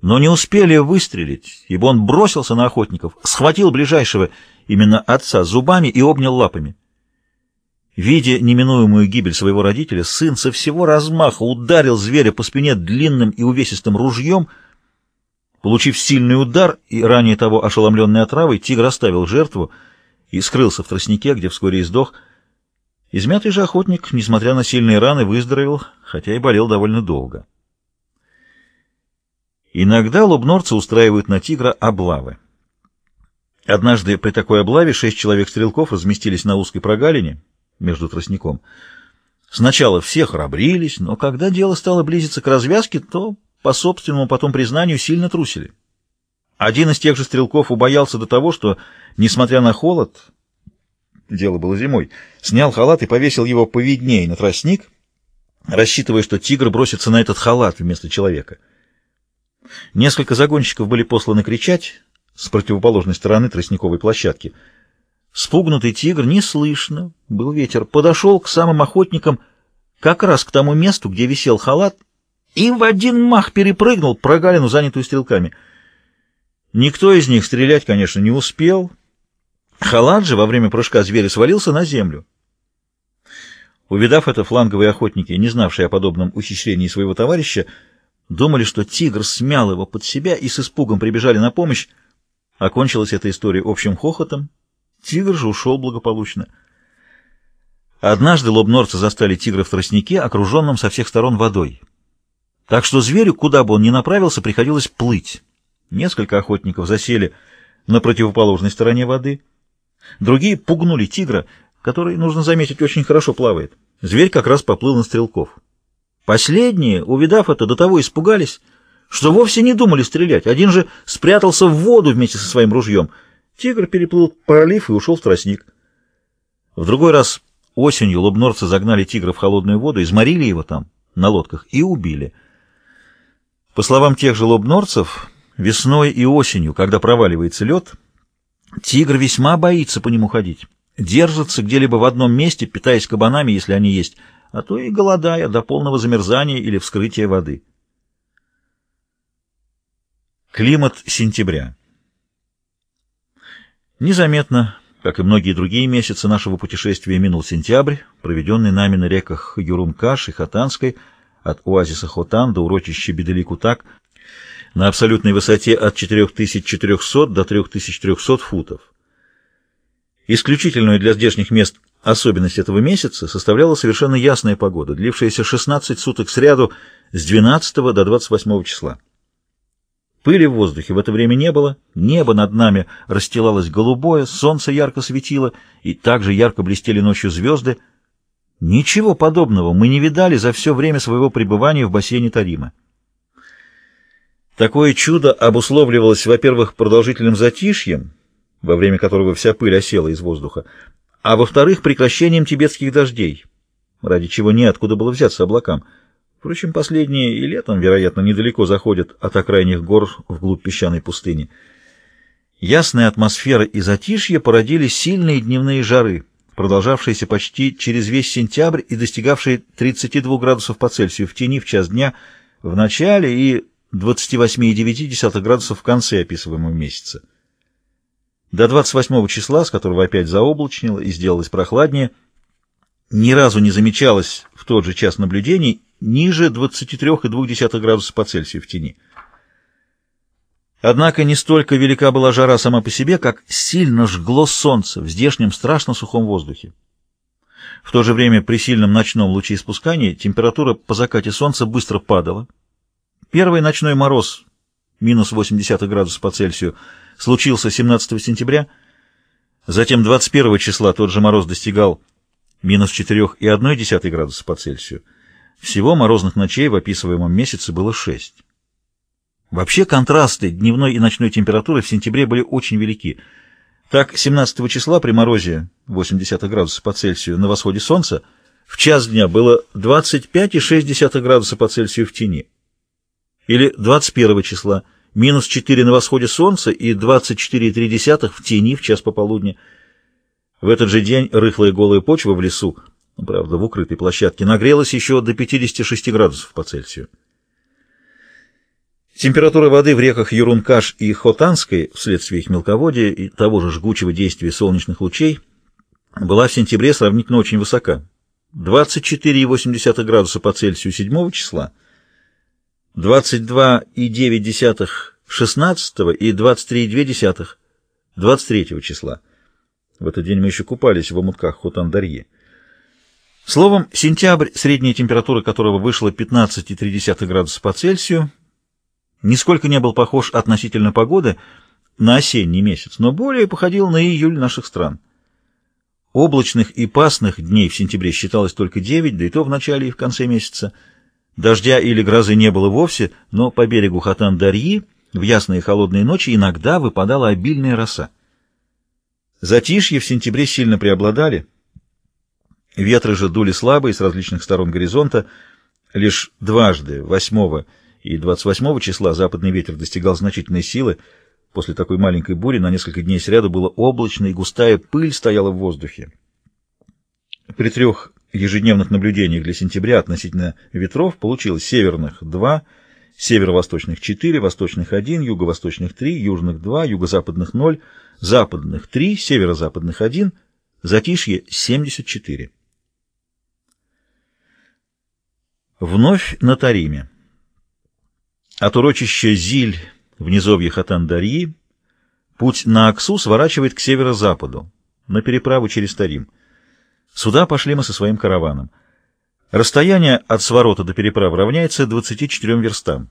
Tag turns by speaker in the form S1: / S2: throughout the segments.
S1: но не успели выстрелить, ибо он бросился на охотников, схватил ближайшего, именно отца, зубами и обнял лапами. Видя неминуемую гибель своего родителя, сын со всего размаха ударил зверя по спине длинным и увесистым ружьем. Получив сильный удар и ранее того ошеломленной отравой, тигр оставил жертву и скрылся в тростнике, где вскоре и сдох. Измятый же охотник, несмотря на сильные раны, выздоровел, хотя и болел довольно долго. Иногда лобнорцы устраивают на тигра облавы. Однажды при такой облаве шесть человек-стрелков разместились на узкой прогалине, между тростником. Сначала все храбрились, но когда дело стало близиться к развязке, то, по собственному потом признанию, сильно трусили. Один из тех же стрелков убоялся до того, что, несмотря на холод, дело было зимой, снял халат и повесил его повиднее на тростник, рассчитывая, что тигр бросится на этот халат вместо человека. Несколько загонщиков были посланы кричать с противоположной стороны тростниковой площадки — Спугнутый тигр неслышно, был ветер, подошел к самым охотникам, как раз к тому месту, где висел халат, и в один мах перепрыгнул прогалину, занятую стрелками. Никто из них стрелять, конечно, не успел. Халат же во время прыжка зверя свалился на землю. Увидав это, фланговые охотники, не знавшие о подобном ухищрении своего товарища, думали, что тигр смял его под себя и с испугом прибежали на помощь. Окончилась эта история общим хохотом, Тигр же ушел благополучно. Однажды лобнорцы застали тигра в тростнике, окруженном со всех сторон водой. Так что зверю, куда бы он ни направился, приходилось плыть. Несколько охотников засели на противоположной стороне воды. Другие пугнули тигра, который, нужно заметить, очень хорошо плавает. Зверь как раз поплыл на стрелков. Последние, увидав это, до того испугались, что вовсе не думали стрелять. Один же спрятался в воду вместе со своим ружьем — Тигр переплыл пролив и ушел в тростник. В другой раз осенью лобнорцы загнали тигра в холодную воду, изморили его там, на лодках, и убили. По словам тех же лобнорцев, весной и осенью, когда проваливается лед, тигр весьма боится по нему ходить, держится где-либо в одном месте, питаясь кабанами, если они есть, а то и голодая до полного замерзания или вскрытия воды. Климат сентября Незаметно, как и многие другие месяцы нашего путешествия, минул сентябрь, проведенный нами на реках Юрумкаш и Хатанской, от оазиса Хотан до урочища Беделикутак, на абсолютной высоте от 4400 до 3300 футов. Исключительную для здешних мест особенность этого месяца составляла совершенно ясная погода, длившаяся 16 суток сряду с 12 до 28 числа. Пыли в воздухе в это время не было, небо над нами расстилалось голубое, солнце ярко светило, и также ярко блестели ночью звезды. Ничего подобного мы не видали за все время своего пребывания в бассейне Тарима. Такое чудо обусловливалось, во-первых, продолжительным затишьем, во время которого вся пыль осела из воздуха, а во-вторых, прекращением тибетских дождей, ради чего неоткуда было взяться облакам — Впрочем, последние и летом, вероятно, недалеко заходят от окраинных гор вглубь песчаной пустыни. Ясная атмосфера и затишье породили сильные дневные жары, продолжавшиеся почти через весь сентябрь и достигавшие 32 градусов по Цельсию в тени в час дня в начале и 28,9 градусов в конце описываемого месяца. До 28 числа, с которого опять заоблачнило и сделалось прохладнее, ни разу не замечалось в тот же час наблюдений ниже 23,2 градуса по Цельсию в тени. Однако не столько велика была жара сама по себе, как сильно жгло солнце в здешнем страшно сухом воздухе. В то же время при сильном ночном лучеиспускании температура по закате солнца быстро падала. Первый ночной мороз, минус 80 градусов по Цельсию, случился 17 сентября. Затем 21 числа тот же мороз достигал минус 4,1 градуса по Цельсию. Всего морозных ночей в описываемом месяце было шесть. Вообще контрасты дневной и ночной температуры в сентябре были очень велики. Так, 17 числа при морозе 80 градусов по Цельсию на восходе солнца в час дня было 25,6 градуса по Цельсию в тени. Или 21 числа минус 4 на восходе солнца и 24,3 в тени в час пополудня. В этот же день рыхлая голая почва в лесу ну, правда, в укрытой площадке, нагрелась еще до 56 градусов по Цельсию. Температура воды в реках Юрункаш и Хотанской вследствие их мелководья и того же жгучего действия солнечных лучей была в сентябре сравнительно очень высока. 24,8 градуса по Цельсию 7 числа, 22,9 16 и 23,2 23 числа. В этот день мы еще купались в омутках Хотандарьи. Словом, сентябрь, средняя температура которого вышла 15,3 градуса по Цельсию, нисколько не был похож относительно погоды на осенний месяц, но более походил на июль наших стран. Облачных и пасных дней в сентябре считалось только 9, да и то в начале и в конце месяца. Дождя или грозы не было вовсе, но по берегу Хатан-Дарьи в ясные холодные ночи иногда выпадала обильная роса. Затишье в сентябре сильно преобладали. Ветры же дули слабые с различных сторон горизонта. Лишь дважды, 8 и 28 числа, западный ветер достигал значительной силы. После такой маленькой бури на несколько дней сряду было облачно, и густая пыль стояла в воздухе. При трех ежедневных наблюдениях для сентября относительно ветров получилось северных 2, северо-восточных 4, восточных 1, юго-восточных 3, южных 2, юго-западных 0, западных 3, северо-западных 1, затишье 74. Вновь на Тариме. От урочища Зиль в низовье Хатан-Дарьи путь на Аксу сворачивает к северо-западу, на переправу через Тарим. Сюда пошли мы со своим караваном. Расстояние от сворота до переправы равняется 24 верстам.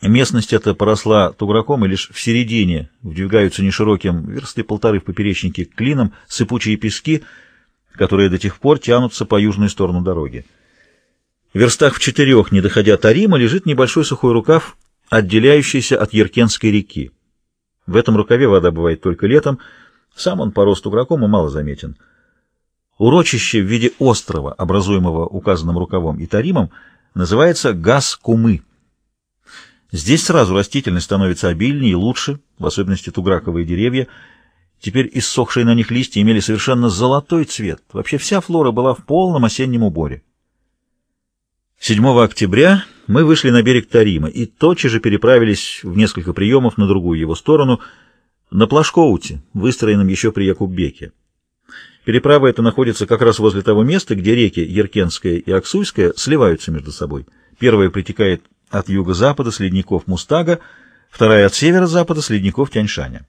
S1: Местность эта поросла туграком, и лишь в середине вдвигаются нешироким, версты полторы в поперечнике, клином сыпучие пески, которые до тех пор тянутся по южную сторону дороги. В верстах в четырех, не доходя Тарима, лежит небольшой сухой рукав, отделяющийся от Еркенской реки. В этом рукаве вода бывает только летом, сам он по росту граком и мало заметен. Урочище в виде острова, образуемого указанным рукавом и Таримом, называется Газ-Кумы. Здесь сразу растительность становится обильнее и лучше, в особенности туграковые деревья. Теперь иссохшие на них листья имели совершенно золотой цвет. Вообще вся флора была в полном осеннем уборе. 7 октября мы вышли на берег Тарима и тотчас же переправились в несколько приемов на другую его сторону, на Плашкоуте, выстроенном еще при Якуббеке. Переправа эта находится как раз возле того места, где реки Еркенская и Аксуйская сливаются между собой. Первая притекает от юго-запада с ледников Мустага, вторая от северо-запада с ледников Тяньшаня.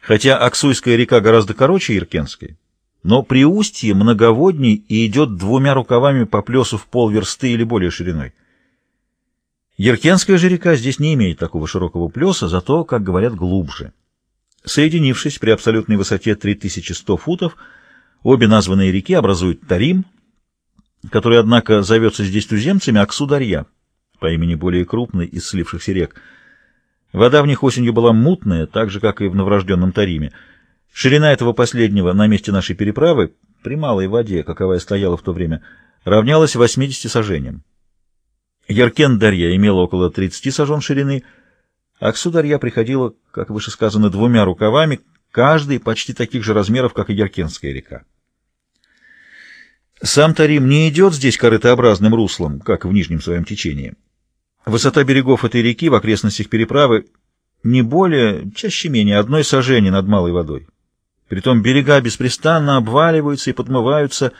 S1: Хотя Аксуйская река гораздо короче Еркенской, но при устье многоводней и идет двумя рукавами по плесу в полверсты или более шириной. Еркенская же река здесь не имеет такого широкого плеса, зато, как говорят, глубже. Соединившись при абсолютной высоте 3100 футов, обе названные реки образуют Тарим, который, однако, зовется здесь туземцами Аксударья, по имени более крупной из слившихся рек. Вода в них осенью была мутная, так же, как и в новорожденном Тариме — Ширина этого последнего на месте нашей переправы, при малой воде, каковая стояла в то время, равнялась 80 сажениям. Яркен-Дарья имела около 30 сажен ширины, а Ксу-Дарья приходила, как выше сказано, двумя рукавами, каждый почти таких же размеров, как и Яркенская река. Сам Тарим не идет здесь корытообразным руслом, как в нижнем своем течении. Высота берегов этой реки в окрестностях переправы не более, чаще менее, одной сажени над малой водой. Притом берега беспрестанно обваливаются и подмываются.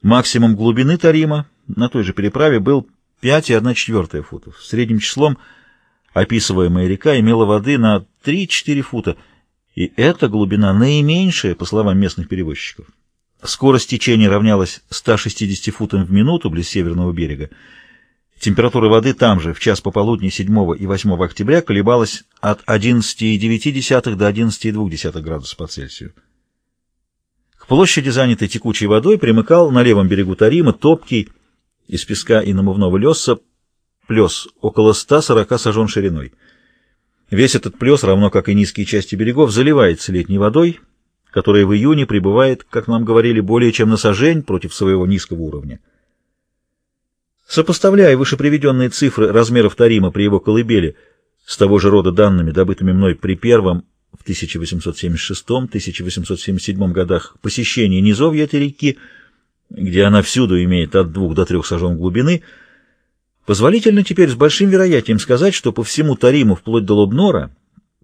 S1: Максимум глубины Тарима на той же переправе был 5,1 футов. Средним числом описываемая река имела воды на 3-4 фута, и эта глубина наименьшая, по словам местных перевозчиков. Скорость течения равнялась 160 футам в минуту близ северного берега, Температура воды там же в час пополудни 7 и 8 октября колебалась от 11,9 до 11,2 градуса по Цельсию. К площади, занятой текучей водой, примыкал на левом берегу Тарима топкий из песка и намывного леса плес около 140 сажен шириной. Весь этот плес, равно как и низкие части берегов, заливается летней водой, которая в июне прибывает, как нам говорили, более чем на сажень против своего низкого уровня. Сопоставляя выше приведенные цифры размеров Тарима при его колыбели с того же рода данными, добытыми мной при первом в 1876-1877 годах посещении низовья этой реки, где она всюду имеет от двух до трех сажен глубины, Позволительно теперь с большим вероятием сказать, что по всему Тариму вплоть до Лобнора